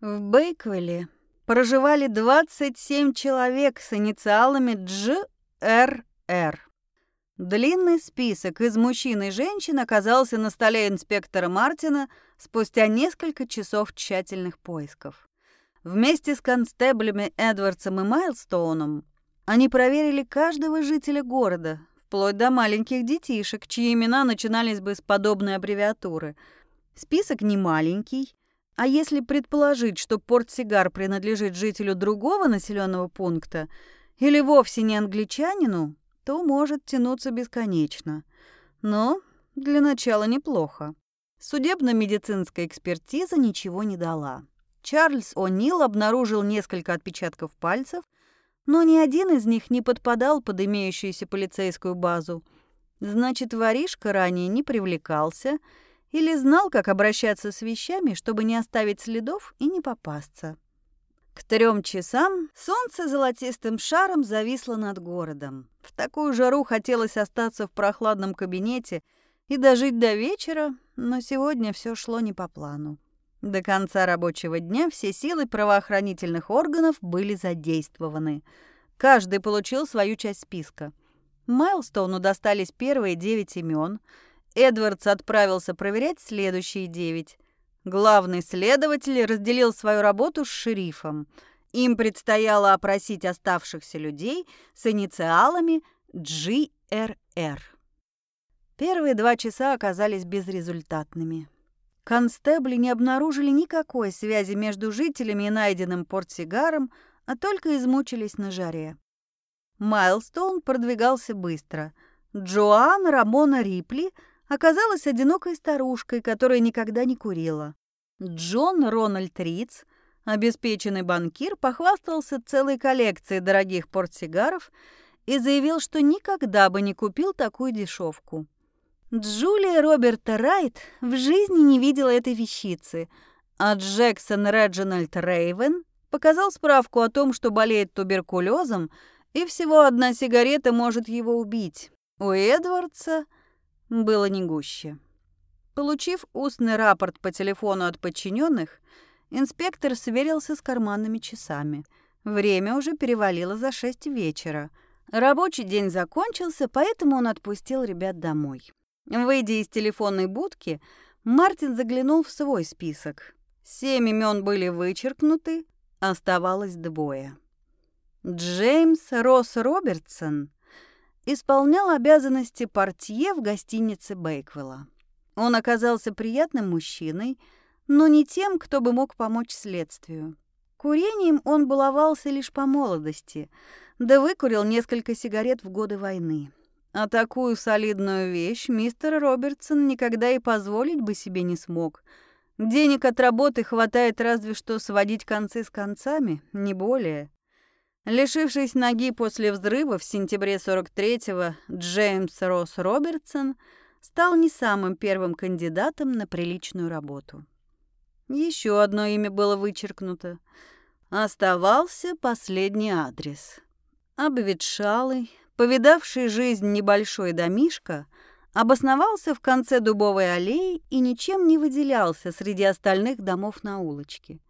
В Бейквилле проживали 27 человек с инициалами GRR. Длинный список из мужчин и женщин оказался на столе инспектора Мартина спустя несколько часов тщательных поисков. Вместе с констеблями Эдвардсом и Майлстоуном они проверили каждого жителя города, вплоть до маленьких детишек, чьи имена начинались бы с подобной аббревиатуры. Список не маленький, а если предположить, что портсигар принадлежит жителю другого населенного пункта или вовсе не англичанину, то может тянуться бесконечно. Но для начала неплохо. Судебно-медицинская экспертиза ничего не дала. Чарльз О'Нил обнаружил несколько отпечатков пальцев, но ни один из них не подпадал под имеющуюся полицейскую базу. Значит, воришка ранее не привлекался или знал, как обращаться с вещами, чтобы не оставить следов и не попасться. К трем часам солнце золотистым шаром зависло над городом. В такую жару хотелось остаться в прохладном кабинете и дожить до вечера, но сегодня все шло не по плану. До конца рабочего дня все силы правоохранительных органов были задействованы. Каждый получил свою часть списка. Майлстоуну достались первые девять имен. Эдвардс отправился проверять следующие девять. Главный следователь разделил свою работу с шерифом. Им предстояло опросить оставшихся людей с инициалами GRR. Первые два часа оказались безрезультатными. Констебли не обнаружили никакой связи между жителями и найденным портсигаром, а только измучились на жаре. Майлстоун продвигался быстро. Джоан Рамона Рипли оказалась одинокой старушкой, которая никогда не курила. Джон Рональд Риц, обеспеченный банкир, похвастался целой коллекцией дорогих портсигаров и заявил, что никогда бы не купил такую дешевку. Джулия Роберта Райт в жизни не видела этой вещицы, а Джексон Реджинальд Рейвен показал справку о том, что болеет туберкулезом, и всего одна сигарета может его убить. У Эдвардса было не гуще. Получив устный рапорт по телефону от подчиненных, инспектор сверился с карманными часами. Время уже перевалило за шесть вечера. Рабочий день закончился, поэтому он отпустил ребят домой. Выйдя из телефонной будки, Мартин заглянул в свой список. Семь имен были вычеркнуты, оставалось двое. Джеймс Росс Робертсон исполнял обязанности портье в гостинице Бейквелла. Он оказался приятным мужчиной, но не тем, кто бы мог помочь следствию. Курением он баловался лишь по молодости, да выкурил несколько сигарет в годы войны. А такую солидную вещь мистер Робертсон никогда и позволить бы себе не смог. Денег от работы хватает разве что сводить концы с концами, не более. Лишившись ноги после взрыва в сентябре 43-го, Джеймс Росс Робертсон – стал не самым первым кандидатом на приличную работу. Еще одно имя было вычеркнуто. Оставался последний адрес. Обветшалый, повидавший жизнь небольшой домишко, обосновался в конце дубовой аллеи и ничем не выделялся среди остальных домов на улочке.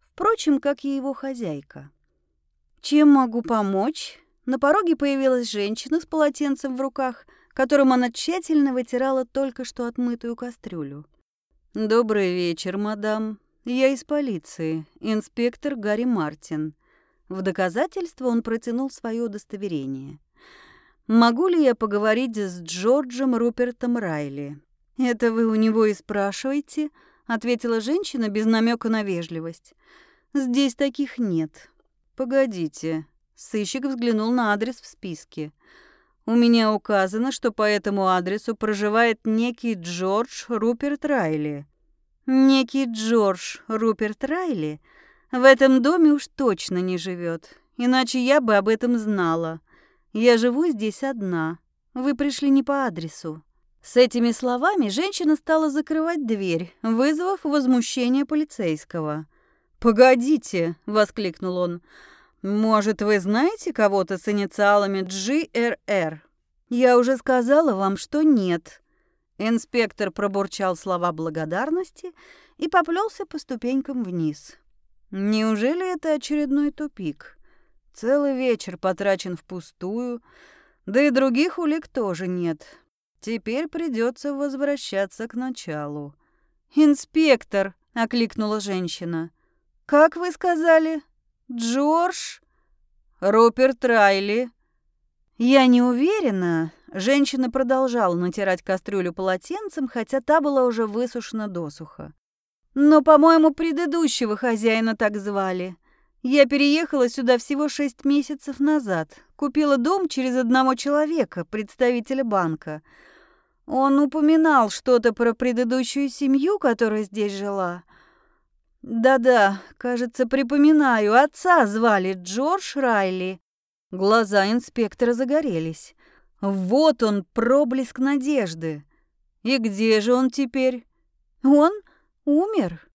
Впрочем, как и его хозяйка. «Чем могу помочь?» На пороге появилась женщина с полотенцем в руках – которым она тщательно вытирала только что отмытую кастрюлю. «Добрый вечер, мадам. Я из полиции, инспектор Гарри Мартин». В доказательство он протянул свое удостоверение. «Могу ли я поговорить с Джорджем Рупертом Райли?» «Это вы у него и спрашиваете?» — ответила женщина без намека на вежливость. «Здесь таких нет». «Погодите». Сыщик взглянул на адрес в списке. У меня указано, что по этому адресу проживает некий Джордж Руперт Райли. Некий Джордж Руперт Райли в этом доме уж точно не живет, иначе я бы об этом знала. Я живу здесь одна. Вы пришли не по адресу. С этими словами женщина стала закрывать дверь, вызвав возмущение полицейского. «Погодите!» — воскликнул он. «Может, вы знаете кого-то с инициалами GRR?» «Я уже сказала вам, что нет». Инспектор пробурчал слова благодарности и поплелся по ступенькам вниз. Неужели это очередной тупик? Целый вечер потрачен впустую, да и других улик тоже нет. Теперь придется возвращаться к началу. «Инспектор!» — окликнула женщина. «Как вы сказали? Джордж?» «Руперт Райли». «Я не уверена». Женщина продолжала натирать кастрюлю полотенцем, хотя та была уже высушена досуха. «Но, по-моему, предыдущего хозяина так звали. Я переехала сюда всего шесть месяцев назад. Купила дом через одного человека, представителя банка. Он упоминал что-то про предыдущую семью, которая здесь жила. Да-да, кажется, припоминаю, отца звали Джордж Райли. Глаза инспектора загорелись. Вот он, проблеск надежды. И где же он теперь? Он умер.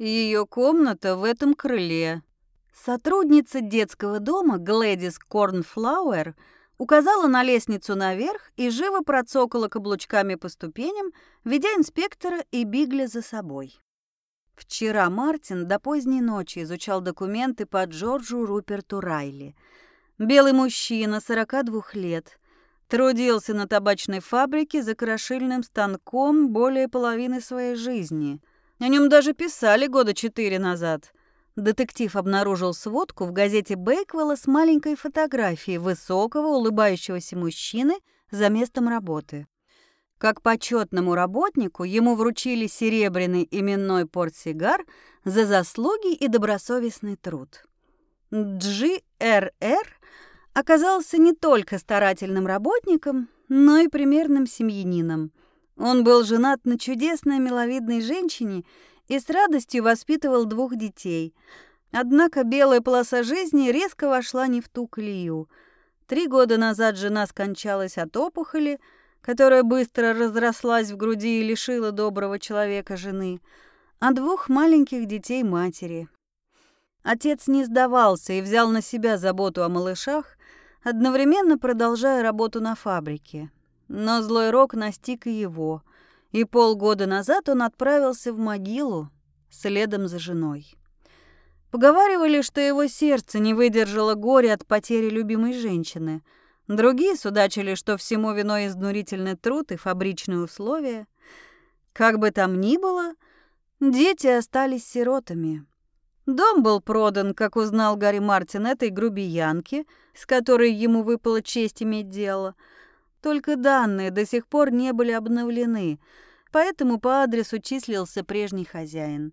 Ее комната в этом крыле. Сотрудница детского дома Глэдис Корнфлауэр указала на лестницу наверх и живо процокала каблучками по ступеням, ведя инспектора и Бигля за собой. Вчера Мартин до поздней ночи изучал документы по Джорджу Руперту Райли. Белый мужчина, 42 лет, трудился на табачной фабрике за крошильным станком более половины своей жизни – о нем даже писали года четыре назад. Детектив обнаружил сводку в газете Бейквелла с маленькой фотографией высокого улыбающегося мужчины за местом работы. Как почетному работнику ему вручили серебряный именной портсигар за заслуги и добросовестный труд. GRR оказался не только старательным работником, но и примерным семьянином. Он был женат на чудесной миловидной женщине и с радостью воспитывал двух детей. Однако белая полоса жизни резко вошла не в ту колею. Три года назад жена скончалась от опухоли, которая быстро разрослась в груди и лишила доброго человека жены, а двух маленьких детей матери. Отец не сдавался и взял на себя заботу о малышах, одновременно продолжая работу на фабрике. Но злой рок настиг и его, и полгода назад он отправился в могилу следом за женой. Поговаривали, что его сердце не выдержало горя от потери любимой женщины. Другие судачили, что всему виной изнурительный труд и фабричные условия. Как бы там ни было, дети остались сиротами. Дом был продан, как узнал Гарри Мартин, этой грубиянке, с которой ему выпала честь иметь дело — только данные до сих пор не были обновлены, поэтому по адресу числился прежний хозяин.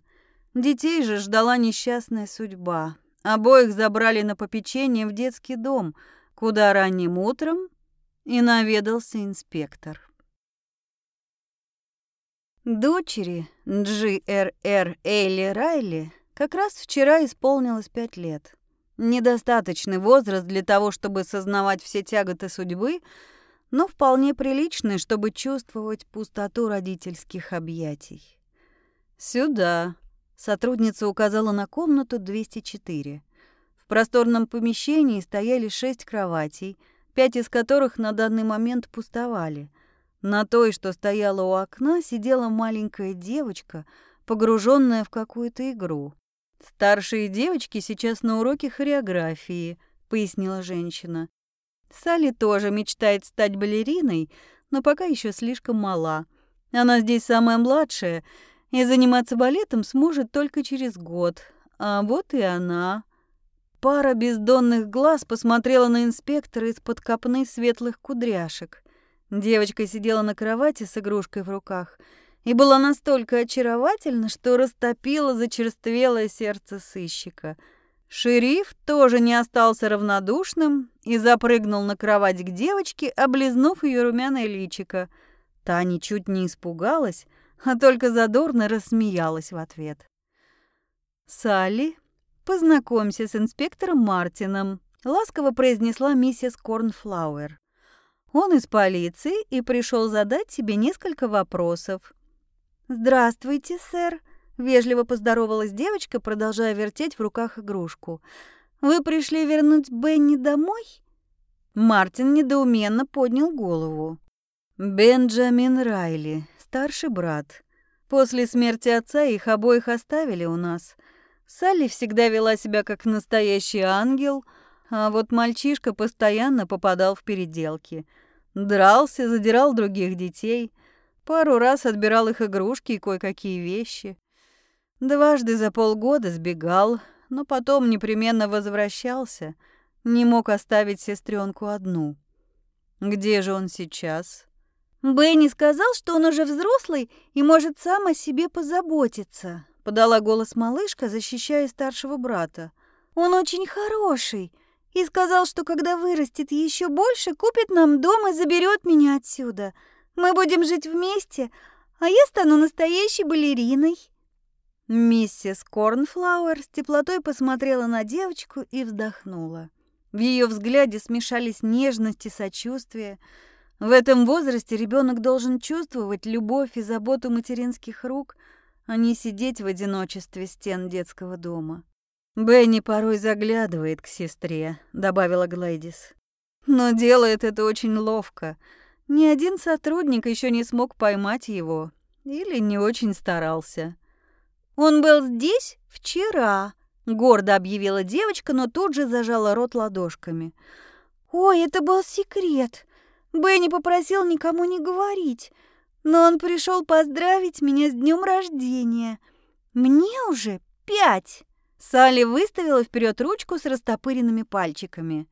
Детей же ждала несчастная судьба. Обоих забрали на попечение в детский дом, куда ранним утром и наведался инспектор. Дочери Джи.Р.Р. Эйли Райли как раз вчера исполнилось пять лет. Недостаточный возраст для того, чтобы сознавать все тяготы судьбы — но вполне приличный, чтобы чувствовать пустоту родительских объятий. «Сюда», — сотрудница указала на комнату 204. В просторном помещении стояли шесть кроватей, пять из которых на данный момент пустовали. На той, что стояла у окна, сидела маленькая девочка, погруженная в какую-то игру. «Старшие девочки сейчас на уроке хореографии», — пояснила женщина. Салли тоже мечтает стать балериной, но пока еще слишком мала. Она здесь самая младшая, и заниматься балетом сможет только через год. А вот и она. Пара бездонных глаз посмотрела на инспектора из-под копны светлых кудряшек. Девочка сидела на кровати с игрушкой в руках и была настолько очаровательна, что растопила зачерствелое сердце сыщика — Шериф тоже не остался равнодушным и запрыгнул на кровать к девочке, облизнув ее румяное личико. Та ничуть не испугалась, а только задорно рассмеялась в ответ. «Салли, познакомься с инспектором Мартином», — ласково произнесла миссис Корнфлауэр. «Он из полиции и пришел задать тебе несколько вопросов». «Здравствуйте, сэр», Вежливо поздоровалась девочка, продолжая вертеть в руках игрушку. «Вы пришли вернуть Бенни домой?» Мартин недоуменно поднял голову. «Бенджамин Райли, старший брат. После смерти отца их обоих оставили у нас. Салли всегда вела себя как настоящий ангел, а вот мальчишка постоянно попадал в переделки. Дрался, задирал других детей, пару раз отбирал их игрушки и кое-какие вещи. Дважды за полгода сбегал, но потом непременно возвращался, не мог оставить сестренку одну. Где же он сейчас? Бенни сказал, что он уже взрослый и может сам о себе позаботиться, подала голос малышка, защищая старшего брата. Он очень хороший и сказал, что когда вырастет еще больше, купит нам дом и заберет меня отсюда. Мы будем жить вместе, а я стану настоящей балериной. Миссис Корнфлауэр с теплотой посмотрела на девочку и вздохнула. В ее взгляде смешались нежность и сочувствие. В этом возрасте ребенок должен чувствовать любовь и заботу материнских рук, а не сидеть в одиночестве стен детского дома. «Бенни порой заглядывает к сестре», — добавила Глэдис. «Но делает это очень ловко. Ни один сотрудник еще не смог поймать его или не очень старался». «Он был здесь вчера», — гордо объявила девочка, но тут же зажала рот ладошками. «Ой, это был секрет. Бенни попросил никому не говорить, но он пришел поздравить меня с днем рождения. Мне уже пять». Салли выставила вперед ручку с растопыренными пальчиками.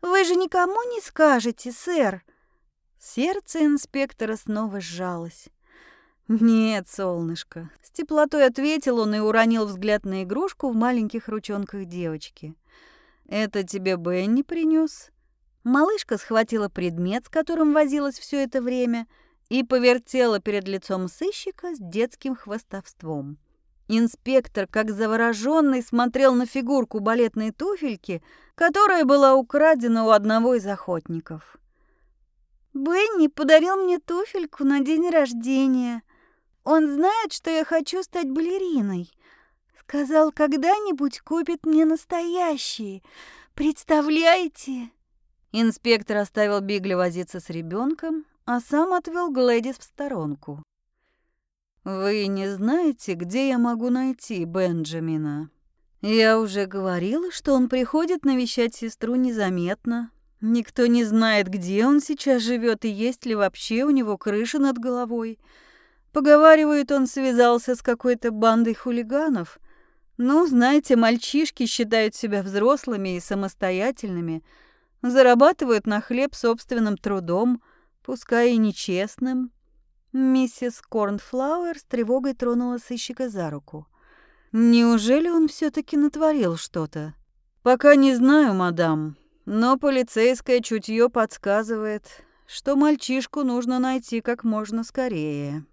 «Вы же никому не скажете, сэр?» Сердце инспектора снова сжалось. «Нет, солнышко», — с теплотой ответил он и уронил взгляд на игрушку в маленьких ручонках девочки. «Это тебе Бенни принес? Малышка схватила предмет, с которым возилась все это время, и повертела перед лицом сыщика с детским хвостовством. Инспектор, как завороженный, смотрел на фигурку балетной туфельки, которая была украдена у одного из охотников. «Бенни подарил мне туфельку на день рождения», он знает, что я хочу стать балериной. Сказал, когда-нибудь купит мне настоящие. Представляете? Инспектор оставил Бигли возиться с ребенком, а сам отвел Глэдис в сторонку. «Вы не знаете, где я могу найти Бенджамина?» «Я уже говорила, что он приходит навещать сестру незаметно. Никто не знает, где он сейчас живет и есть ли вообще у него крыша над головой». Поговаривают, он связался с какой-то бандой хулиганов. Ну, знаете, мальчишки считают себя взрослыми и самостоятельными, зарабатывают на хлеб собственным трудом, пускай и нечестным. Миссис Корнфлауэр с тревогой тронула сыщика за руку. Неужели он все таки натворил что-то? Пока не знаю, мадам, но полицейское чутье подсказывает, что мальчишку нужно найти как можно скорее.